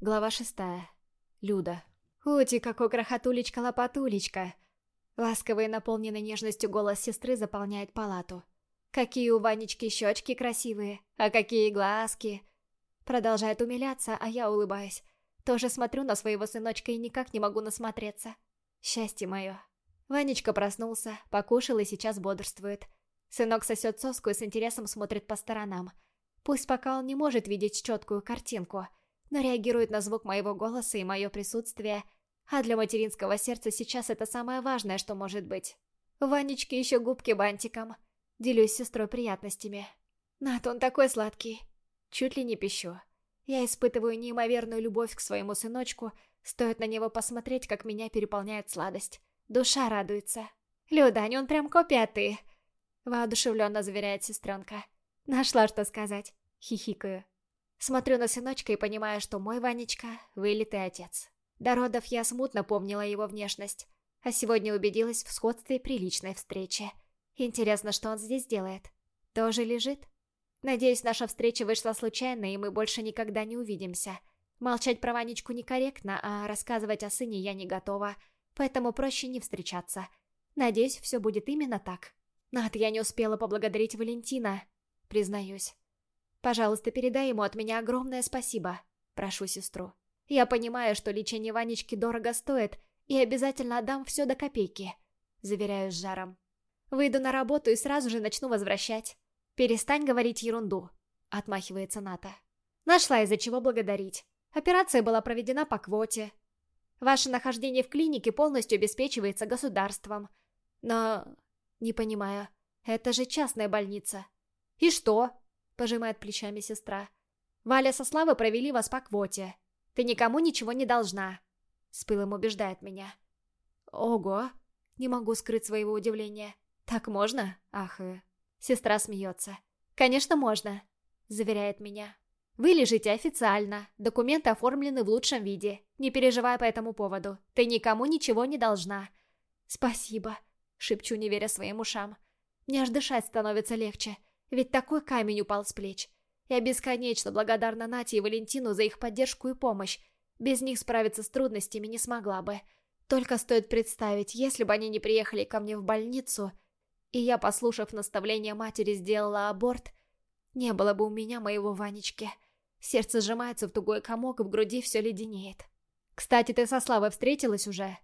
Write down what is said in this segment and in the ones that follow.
Глава шестая. Люда. «Ути, какой крохотулечка-лопатулечка!» Ласковый наполненный нежностью голос сестры заполняет палату. «Какие у Ванечки щечки красивые, а какие глазки!» Продолжает умиляться, а я улыбаюсь. Тоже смотрю на своего сыночка и никак не могу насмотреться. Счастье мое. Ванечка проснулся, покушал и сейчас бодрствует. Сынок сосет соску и с интересом смотрит по сторонам. Пусть пока он не может видеть четкую картинку, но реагирует на звук моего голоса и мое присутствие, а для материнского сердца сейчас это самое важное, что может быть. У Ванечки еще губки бантиком. Делюсь с сестрой приятностями. Над, он такой сладкий. Чуть ли не пищу. Я испытываю неимоверную любовь к своему сыночку, стоит на него посмотреть, как меня переполняет сладость. Душа радуется. «Людань, он прям копия ты!» Воодушевленно заверяет сестренка. Нашла, что сказать. Хихикаю. Смотрю на сыночка и понимаю, что мой Ванечка — вылитый отец. До родов я смутно помнила его внешность, а сегодня убедилась в сходстве приличной встречи. Интересно, что он здесь делает? Тоже лежит? Надеюсь, наша встреча вышла случайно, и мы больше никогда не увидимся. Молчать про Ванечку некорректно, а рассказывать о сыне я не готова, поэтому проще не встречаться. Надеюсь, все будет именно так. Над, я не успела поблагодарить Валентина, признаюсь. Пожалуйста, передай ему от меня огромное спасибо. Прошу сестру. Я понимаю, что лечение Ванечки дорого стоит, и обязательно отдам все до копейки. Заверяю с жаром. Выйду на работу и сразу же начну возвращать. Перестань говорить ерунду. Отмахивается Ната. Нашла из-за чего благодарить. Операция была проведена по квоте. Ваше нахождение в клинике полностью обеспечивается государством. Но... Не понимаю. Это же частная больница. И что? Пожимает плечами сестра. Валя со Славой провели вас по квоте. Ты никому ничего не должна. С пылом убеждает меня. Ого. Не могу скрыть своего удивления. Так можно? Ах, э. Сестра смеется. Конечно, можно. Заверяет меня. Вы лежите официально. Документы оформлены в лучшем виде. Не переживай по этому поводу. Ты никому ничего не должна. Спасибо. Шепчу, не веря своим ушам. Мне аж дышать становится легче. Ведь такой камень упал с плеч. Я бесконечно благодарна Нате и Валентину за их поддержку и помощь. Без них справиться с трудностями не смогла бы. Только стоит представить, если бы они не приехали ко мне в больницу, и я, послушав наставления матери, сделала аборт, не было бы у меня моего Ванечки. Сердце сжимается в тугой комок, в груди все леденеет. «Кстати, ты со Славой встретилась уже?»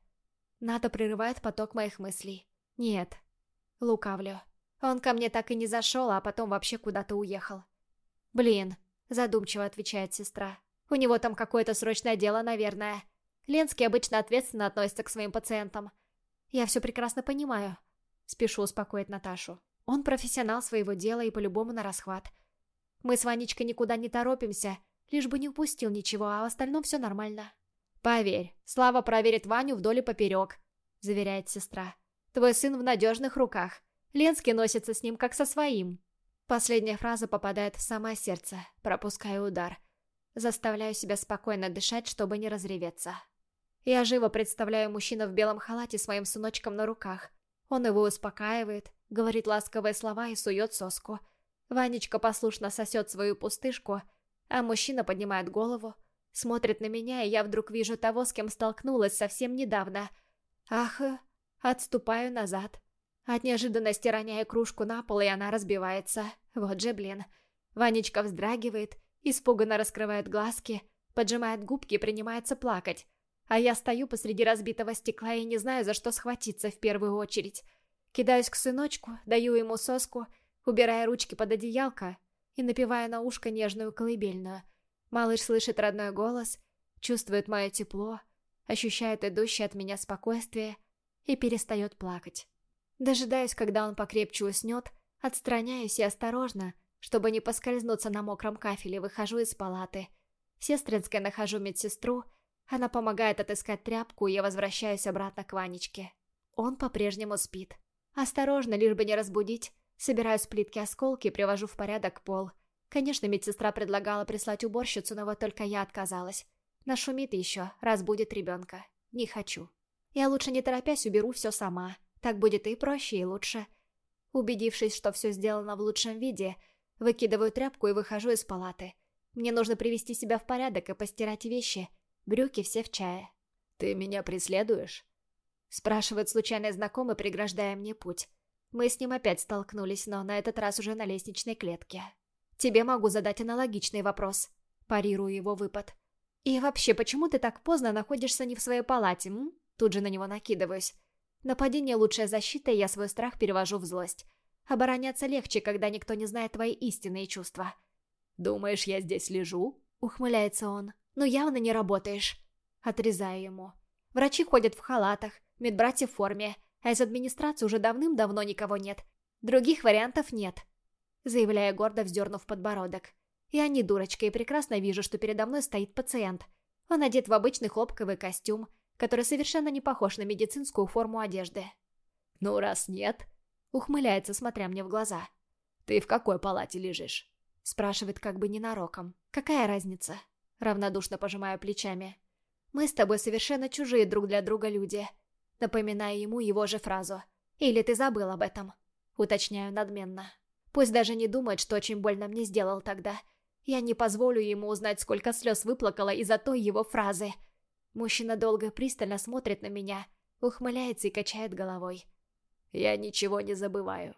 Ната прерывает поток моих мыслей. «Нет». Лукавлю. Он ко мне так и не зашел, а потом вообще куда-то уехал. «Блин», — задумчиво отвечает сестра. «У него там какое-то срочное дело, наверное. Ленский обычно ответственно относится к своим пациентам. Я все прекрасно понимаю». Спешу успокоить Наташу. Он профессионал своего дела и по-любому на расхват. Мы с Ванечкой никуда не торопимся, лишь бы не упустил ничего, а в остальном все нормально. «Поверь, Слава проверит Ваню вдоль и поперек», — заверяет сестра. «Твой сын в надежных руках. Ленский носится с ним как со своим». Последняя фраза попадает в самое сердце, пропуская удар. Заставляю себя спокойно дышать, чтобы не разреветься. Я живо представляю мужчину в белом халате с моим сыночком на руках. Он его успокаивает, говорит ласковые слова и сует соску. Ванечка послушно сосет свою пустышку, а мужчина поднимает голову, смотрит на меня, и я вдруг вижу того, с кем столкнулась совсем недавно. Ах, отступаю назад. От неожиданности роняю кружку на пол, и она разбивается. Вот же блин. Ванечка вздрагивает, испуганно раскрывает глазки, поджимает губки и принимается плакать. А я стою посреди разбитого стекла и не знаю, за что схватиться в первую очередь. Кидаюсь к сыночку, даю ему соску, убирая ручки под одеялко и напевая на ушко нежную колыбельную. Малыш слышит родной голос, чувствует мое тепло, ощущает идущее от меня спокойствие и перестает плакать. Дожидаюсь, когда он покрепче уснет, отстраняюсь и осторожно, чтобы не поскользнуться на мокром кафеле, выхожу из палаты. В Сестринской нахожу медсестру, она помогает отыскать тряпку, и я возвращаюсь обратно к Ванечке. Он по-прежнему спит. Осторожно, лишь бы не разбудить, собираю с плитки осколки и привожу в порядок пол. Конечно, медсестра предлагала прислать уборщицу, но вот только я отказалась. Нашумит еще, разбудит ребенка. Не хочу. Я лучше не торопясь уберу все сама. Так будет и проще, и лучше. Убедившись, что все сделано в лучшем виде, выкидываю тряпку и выхожу из палаты. Мне нужно привести себя в порядок и постирать вещи. Брюки все в чае. «Ты меня преследуешь?» Спрашивает случайный знакомый, преграждая мне путь. Мы с ним опять столкнулись, но на этот раз уже на лестничной клетке. Тебе могу задать аналогичный вопрос. Парирую его выпад. И вообще, почему ты так поздно находишься не в своей палате, м? Тут же на него накидываюсь. Нападение – лучшая защита, и я свой страх перевожу в злость. Обороняться легче, когда никто не знает твои истинные чувства. «Думаешь, я здесь лежу?» – ухмыляется он. «Ну явно не работаешь». Отрезаю ему. Врачи ходят в халатах, медбратья в форме, а из администрации уже давным-давно никого нет. Других вариантов нет. Заявляя гордо, вздернув подбородок. Я не дурочка и прекрасно вижу, что передо мной стоит пациент. Он одет в обычный хлопковый костюм, который совершенно не похож на медицинскую форму одежды. «Ну, раз нет...» — ухмыляется, смотря мне в глаза. «Ты в какой палате лежишь?» — спрашивает как бы ненароком. «Какая разница?» — равнодушно пожимая плечами. «Мы с тобой совершенно чужие друг для друга люди». Напоминая ему его же фразу. «Или ты забыл об этом?» Уточняю надменно. Пусть даже не думает, что очень больно мне сделал тогда. Я не позволю ему узнать, сколько слез выплакала из-за той его фразы. Мужчина долго пристально смотрит на меня, ухмыляется и качает головой. «Я ничего не забываю»,